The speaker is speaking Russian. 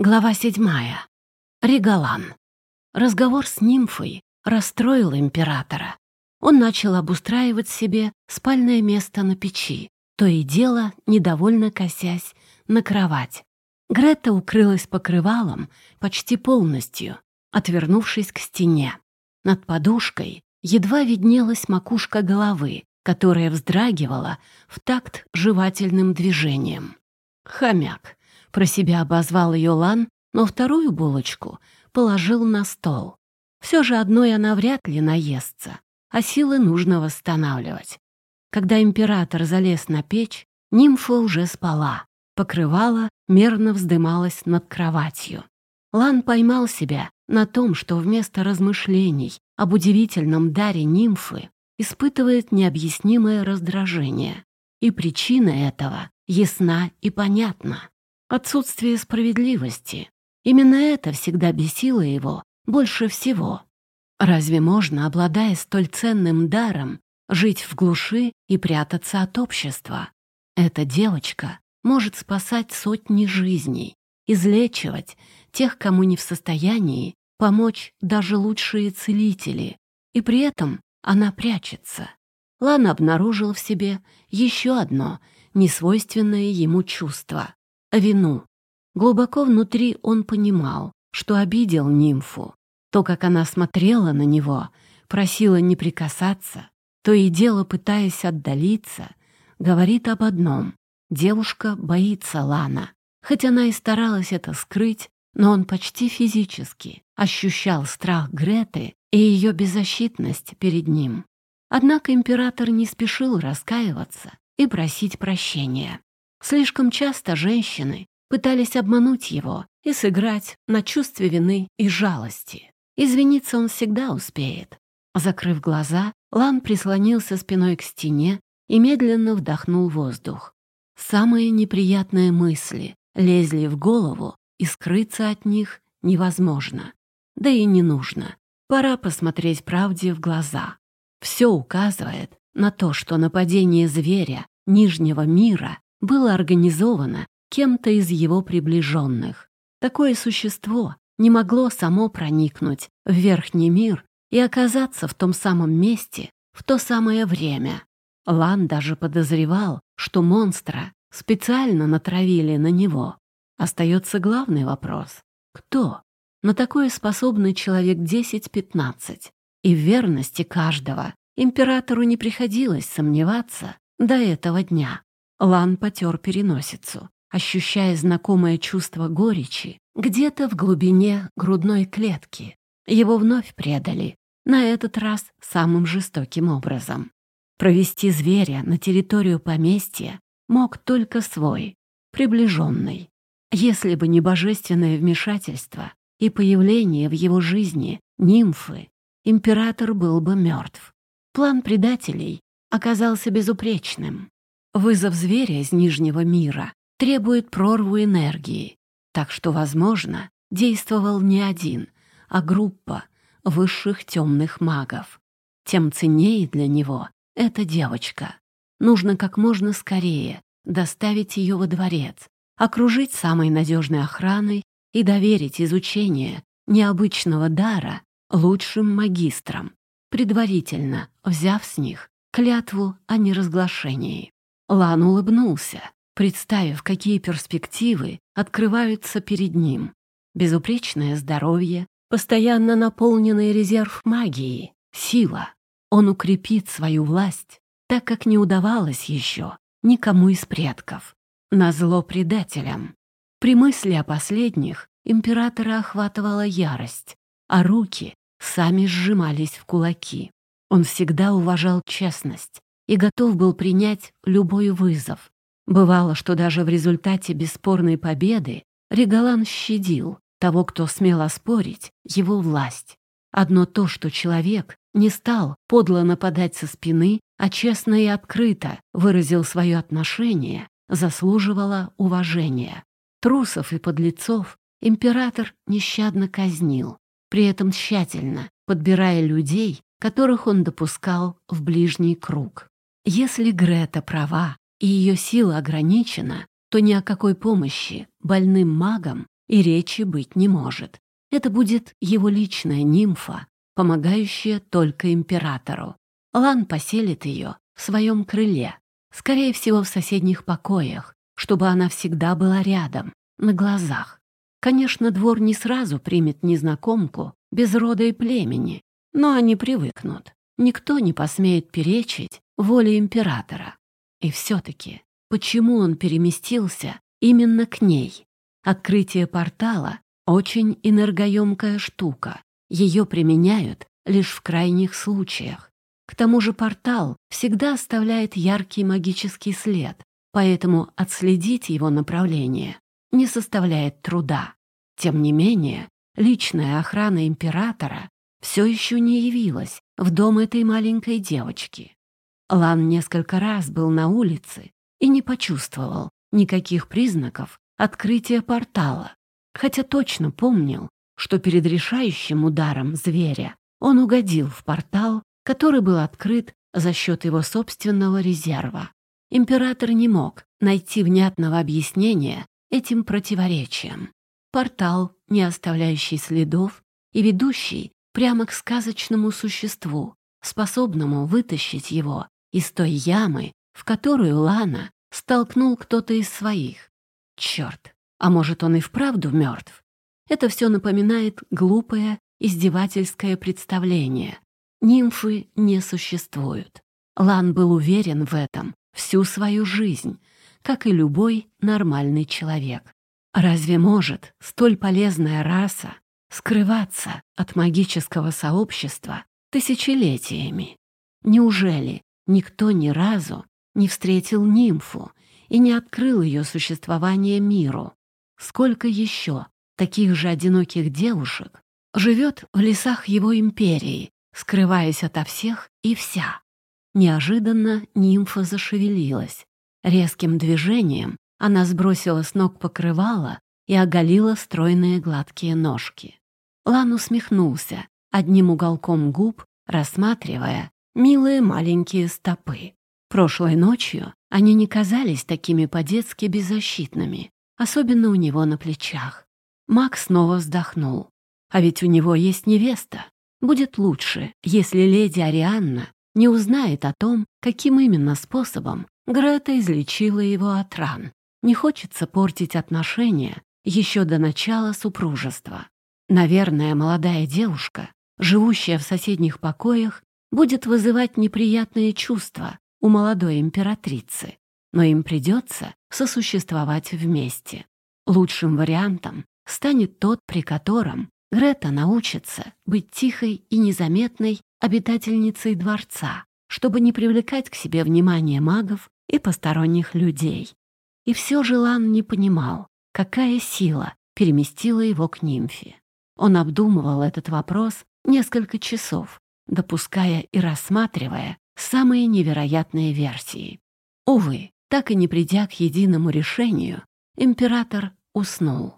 Глава седьмая. Регалан. Разговор с нимфой расстроил императора. Он начал обустраивать себе спальное место на печи, то и дело недовольно косясь на кровать. Грета укрылась покрывалом почти полностью, отвернувшись к стене. Над подушкой едва виднелась макушка головы, которая вздрагивала в такт жевательным движением. Хомяк. Про себя обозвал ее Лан, но вторую булочку положил на стол. Все же одной она вряд ли наестся, а силы нужно восстанавливать. Когда император залез на печь, нимфа уже спала. Покрывало мерно вздымалось над кроватью. Лан поймал себя на том, что вместо размышлений об удивительном даре нимфы испытывает необъяснимое раздражение. И причина этого ясна и понятна. Отсутствие справедливости. Именно это всегда бесило его больше всего. Разве можно, обладая столь ценным даром, жить в глуши и прятаться от общества? Эта девочка может спасать сотни жизней, излечивать тех, кому не в состоянии помочь даже лучшие целители, и при этом она прячется. Лан обнаружил в себе еще одно несвойственное ему чувство вину. Глубоко внутри он понимал, что обидел нимфу. То, как она смотрела на него, просила не прикасаться, то и дело пытаясь отдалиться, говорит об одном. Девушка боится Лана. Хоть она и старалась это скрыть, но он почти физически ощущал страх Греты и ее беззащитность перед ним. Однако император не спешил раскаиваться и просить прощения. Слишком часто женщины пытались обмануть его и сыграть на чувстве вины и жалости. Извиниться он всегда успеет. Закрыв глаза, Лан прислонился спиной к стене и медленно вдохнул воздух. Самые неприятные мысли лезли в голову, и скрыться от них невозможно. Да и не нужно. Пора посмотреть правде в глаза. Все указывает на то, что нападение зверя Нижнего мира было организовано кем-то из его приближенных. Такое существо не могло само проникнуть в верхний мир и оказаться в том самом месте в то самое время. Лан даже подозревал, что монстра специально натравили на него. Остается главный вопрос — кто? На такое способный человек 10-15. И в верности каждого императору не приходилось сомневаться до этого дня. Лан потер переносицу, ощущая знакомое чувство горечи где-то в глубине грудной клетки. Его вновь предали, на этот раз самым жестоким образом. Провести зверя на территорию поместья мог только свой, приближенный. Если бы не божественное вмешательство и появление в его жизни нимфы, император был бы мертв. План предателей оказался безупречным. Вызов зверя из Нижнего мира требует прорву энергии, так что, возможно, действовал не один, а группа высших темных магов. Тем ценнее для него эта девочка. Нужно как можно скорее доставить ее во дворец, окружить самой надежной охраной и доверить изучение необычного дара лучшим магистрам, предварительно взяв с них клятву о неразглашении. Лан улыбнулся, представив, какие перспективы открываются перед ним. Безупречное здоровье, постоянно наполненный резерв магии, сила. Он укрепит свою власть, так как не удавалось еще никому из предков. Назло предателям. При мысли о последних императора охватывала ярость, а руки сами сжимались в кулаки. Он всегда уважал честность, и готов был принять любой вызов. Бывало, что даже в результате бесспорной победы Регалан щадил того, кто смел оспорить его власть. Одно то, что человек не стал подло нападать со спины, а честно и открыто выразил свое отношение, заслуживало уважения. Трусов и подлецов император нещадно казнил, при этом тщательно подбирая людей, которых он допускал в ближний круг. Если Грета права и ее сила ограничена, то ни о какой помощи больным магам и речи быть не может. Это будет его личная нимфа, помогающая только императору. Лан поселит ее в своем крыле, скорее всего, в соседних покоях, чтобы она всегда была рядом, на глазах. Конечно, двор не сразу примет незнакомку без рода и племени, но они привыкнут. Никто не посмеет перечить воле императора. И все-таки, почему он переместился именно к ней? Открытие портала — очень энергоемкая штука. Ее применяют лишь в крайних случаях. К тому же портал всегда оставляет яркий магический след, поэтому отследить его направление не составляет труда. Тем не менее, личная охрана императора все еще не явилась в дом этой маленькой девочки. Лан несколько раз был на улице и не почувствовал никаких признаков открытия портала, хотя точно помнил, что перед решающим ударом зверя он угодил в портал, который был открыт за счет его собственного резерва. Император не мог найти внятного объяснения этим противоречиям. Портал, не оставляющий следов и ведущий прямо к сказочному существу, способному вытащить его из той ямы, в которую Лана столкнул кто-то из своих. Черт, а может, он и вправду мертв? Это все напоминает глупое, издевательское представление. Нимфы не существуют. Лан был уверен в этом всю свою жизнь, как и любой нормальный человек. Разве может столь полезная раса скрываться от магического сообщества тысячелетиями? Неужели никто ни разу не встретил нимфу и не открыл ее существование миру? Сколько еще таких же одиноких девушек живет в лесах его империи, скрываясь ото всех и вся? Неожиданно нимфа зашевелилась. Резким движением она сбросила с ног покрывало и оголила стройные гладкие ножки. Лан усмехнулся, одним уголком губ рассматривая милые маленькие стопы. Прошлой ночью они не казались такими по-детски беззащитными, особенно у него на плечах. Мак снова вздохнул. А ведь у него есть невеста. Будет лучше, если леди Арианна не узнает о том, каким именно способом Грета излечила его от ран. Не хочется портить отношения еще до начала супружества. Наверное, молодая девушка, живущая в соседних покоях, будет вызывать неприятные чувства у молодой императрицы, но им придется сосуществовать вместе. Лучшим вариантом станет тот, при котором Грета научится быть тихой и незаметной обитательницей дворца, чтобы не привлекать к себе внимание магов и посторонних людей. И все же Лан не понимал, какая сила переместила его к нимфе. Он обдумывал этот вопрос несколько часов, допуская и рассматривая самые невероятные версии. Увы, так и не придя к единому решению, император уснул.